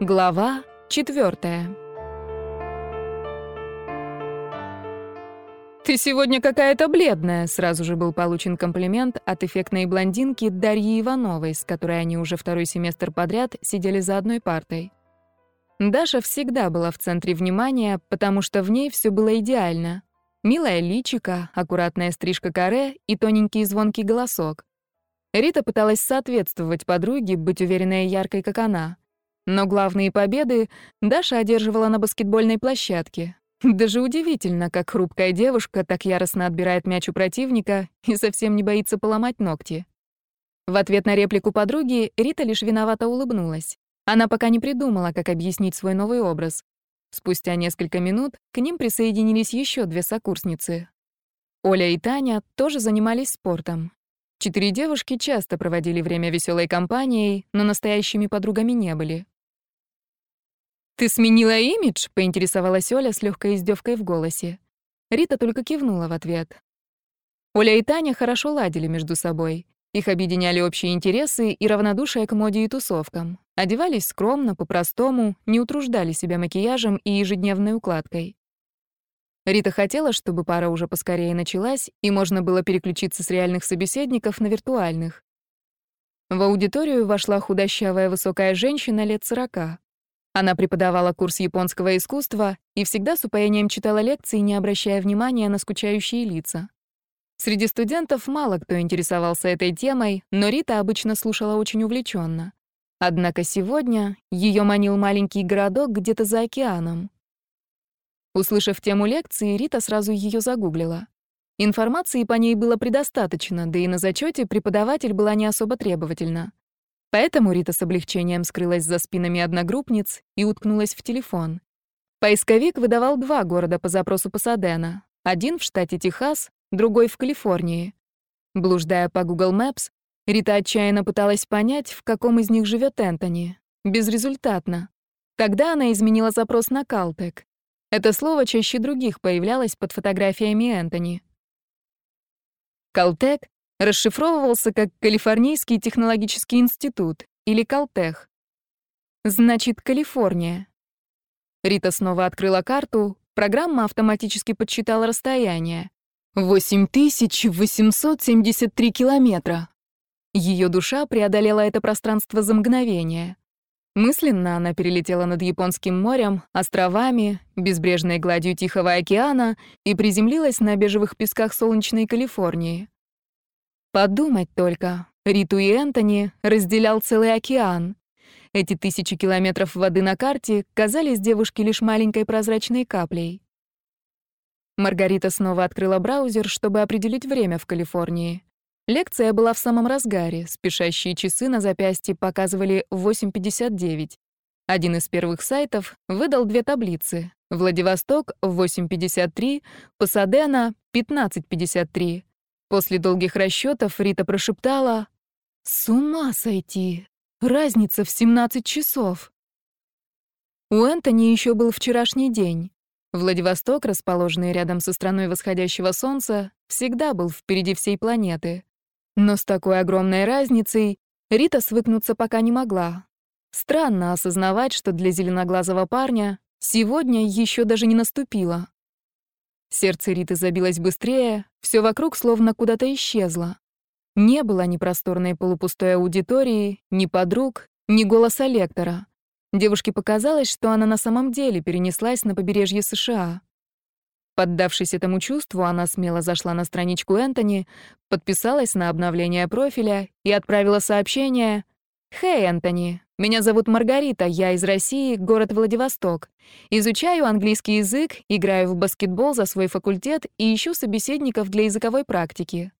Глава четвертая. «Ты сегодня какая-то бледная», — сразу же был получен комплимент от эффектной блондинки Дарьи Ивановой, с которой они уже второй семестр подряд сидели за одной партой. Даша всегда была в центре внимания, потому что в ней все было идеально. Милая личика, аккуратная стрижка каре и тоненький звонкий голосок. Рита пыталась соответствовать подруге, быть уверенной и яркой, как она. Но главные победы Даша одерживала на баскетбольной площадке. Даже удивительно, как хрупкая девушка так яростно отбирает мяч у противника и совсем не боится поломать ногти. В ответ на реплику подруги Рита лишь виновато улыбнулась. Она пока не придумала, как объяснить свой новый образ. Спустя несколько минут к ним присоединились еще две сокурсницы. Оля и Таня тоже занимались спортом. Четыре девушки часто проводили время веселой компанией, но настоящими подругами не были. «Ты сменила имидж?» — поинтересовалась Оля с легкой издевкой в голосе. Рита только кивнула в ответ. Оля и Таня хорошо ладили между собой. Их объединяли общие интересы и равнодушие к моде и тусовкам. Одевались скромно, по-простому, не утруждали себя макияжем и ежедневной укладкой. Рита хотела, чтобы пара уже поскорее началась, и можно было переключиться с реальных собеседников на виртуальных. В аудиторию вошла худощавая высокая женщина лет сорока. Она преподавала курс японского искусства и всегда с упоением читала лекции, не обращая внимания на скучающие лица. Среди студентов мало кто интересовался этой темой, но Рита обычно слушала очень увлеченно. Однако сегодня ее манил маленький городок где-то за океаном. Услышав тему лекции, Рита сразу ее загуглила. Информации по ней было предостаточно, да и на зачете преподаватель была не особо требовательна. Поэтому Рита с облегчением скрылась за спинами одногруппниц и уткнулась в телефон. Поисковик выдавал два города по запросу Пасадена. Один в штате Техас, другой в Калифорнии. Блуждая по Google Maps, Рита отчаянно пыталась понять, в каком из них живет Энтони. Безрезультатно. Тогда она изменила запрос на Калтек. Это слово чаще других появлялось под фотографиями Энтони. Калтек расшифровывался как Калифорнийский технологический институт или Калтех. Значит, Калифорния. Рита снова открыла карту, программа автоматически подсчитала расстояние. 8873 километра. Ее душа преодолела это пространство за мгновение. Мысленно она перелетела над Японским морем, островами, безбрежной гладью Тихого океана и приземлилась на бежевых песках солнечной Калифорнии. Подумать только, Риту и Энтони разделял целый океан. Эти тысячи километров воды на карте казались девушке лишь маленькой прозрачной каплей. Маргарита снова открыла браузер, чтобы определить время в Калифорнии. Лекция была в самом разгаре, спешащие часы на запястье показывали 8.59. Один из первых сайтов выдал две таблицы. Владивосток — 8.53, Пасадена — 15.53. После долгих расчетов Рита прошептала «С ума сойти! Разница в 17 часов!» У Энтони еще был вчерашний день. Владивосток, расположенный рядом со страной восходящего солнца, всегда был впереди всей планеты. Но с такой огромной разницей Рита свыкнуться пока не могла. Странно осознавать, что для зеленоглазого парня сегодня еще даже не наступило. Сердце Риты забилось быстрее, все вокруг словно куда-то исчезло. Не было ни просторной полупустой аудитории, ни подруг, ни голоса лектора. Девушке показалось, что она на самом деле перенеслась на побережье США. Поддавшись этому чувству, она смело зашла на страничку Энтони, подписалась на обновление профиля и отправила сообщение «Хей, Энтони, меня зовут Маргарита, я из России, город Владивосток. Изучаю английский язык, играю в баскетбол за свой факультет и ищу собеседников для языковой практики.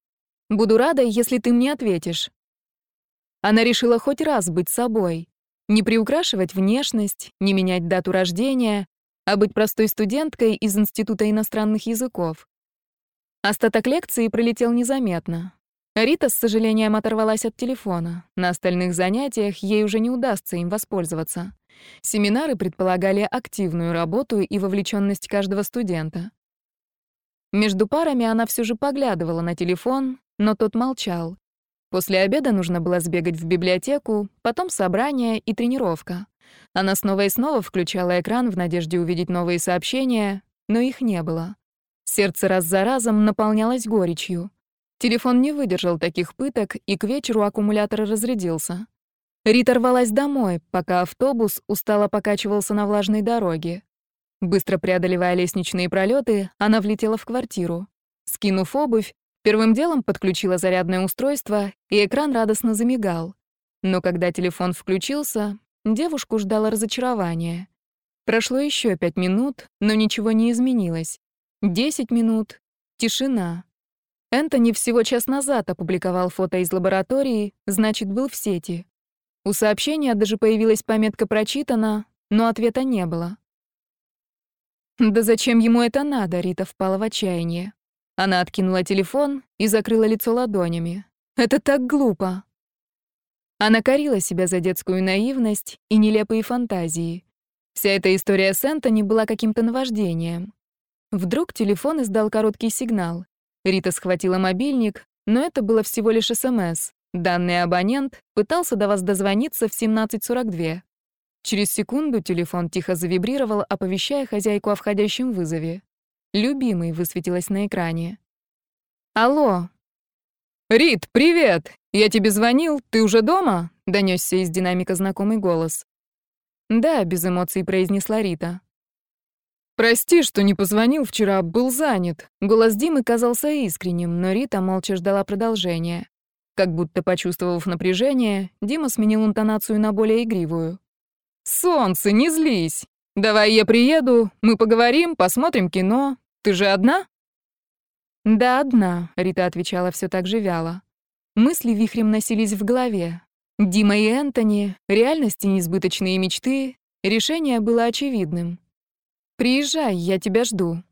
Буду рада, если ты мне ответишь». Она решила хоть раз быть собой. Не приукрашивать внешность, не менять дату рождения, а быть простой студенткой из Института иностранных языков. Остаток лекции пролетел незаметно. Рита с сожалением оторвалась от телефона. На остальных занятиях ей уже не удастся им воспользоваться. Семинары предполагали активную работу и вовлеченность каждого студента. Между парами она все же поглядывала на телефон, но тот молчал. После обеда нужно было сбегать в библиотеку, потом собрание и тренировка. Она снова и снова включала экран в надежде увидеть новые сообщения, но их не было. Сердце раз за разом наполнялось горечью. Телефон не выдержал таких пыток, и к вечеру аккумулятор разрядился. Рита рвалась домой, пока автобус устало покачивался на влажной дороге. Быстро преодолевая лестничные пролеты, она влетела в квартиру. Скинув обувь, первым делом подключила зарядное устройство, и экран радостно замигал. Но когда телефон включился, девушку ждало разочарование. Прошло еще пять минут, но ничего не изменилось. Десять минут — тишина. Энтони всего час назад опубликовал фото из лаборатории, значит, был в сети. У сообщения даже появилась пометка «Прочитано», но ответа не было. Да зачем ему это надо, Рита впала в отчаяние. Она откинула телефон и закрыла лицо ладонями. Это так глупо. Она корила себя за детскую наивность и нелепые фантазии. Вся эта история с Энтони была каким-то наваждением. Вдруг телефон издал короткий сигнал. Рита схватила мобильник, но это было всего лишь СМС. Данный абонент пытался до вас дозвониться в 17.42. Через секунду телефон тихо завибрировал, оповещая хозяйку о входящем вызове. «Любимый» высветилось на экране. «Алло!» «Рит, привет! Я тебе звонил, ты уже дома?» — донесся из динамика знакомый голос. «Да», — без эмоций произнесла Рита. «Прости, что не позвонил вчера, был занят». Голос Димы казался искренним, но Рита молча ждала продолжения. Как будто почувствовав напряжение, Дима сменил интонацию на более игривую. «Солнце, не злись. Давай я приеду, мы поговорим, посмотрим кино. Ты же одна?» «Да, одна», — Рита отвечала все так же вяло. Мысли вихрем носились в голове. Дима и Энтони, реальности несбыточные мечты, решение было очевидным. «Приезжай, я тебя жду»,